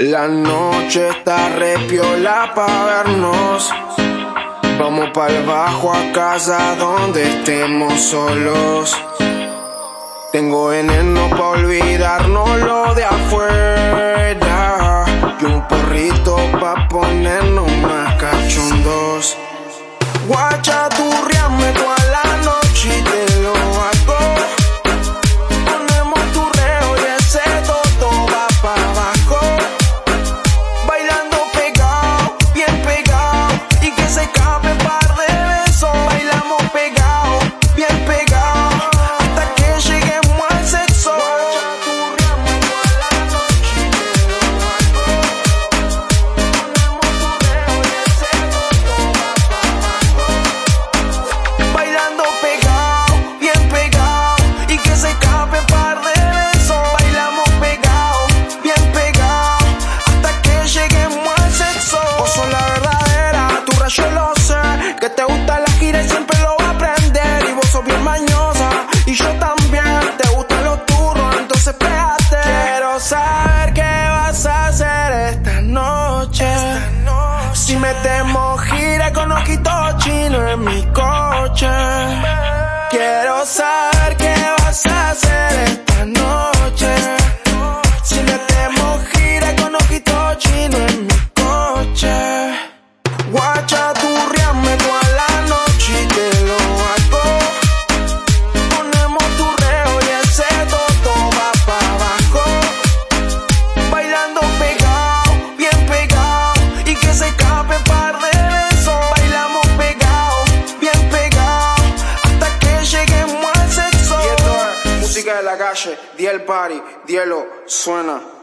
La noche está repiola pa' vernos. Vamos el bajo a casa donde estemos solos. Tengo veneno pa' olvidarnos lo de afuera. Y un porrito pa' ponernos más cachondos. Guacha, turriame rayo lo sé. Que te gusta la gira y siempre lo va a aprender. Y vos sos bien mañosa y yo también. Te gustan los turros, entonces pégate. Quiero saber qué vas a hacer esta noche. Si metemos gira con ojitos chinos en mi coche. Quiero saber qué la calle, Diel Party, Dielo, suena.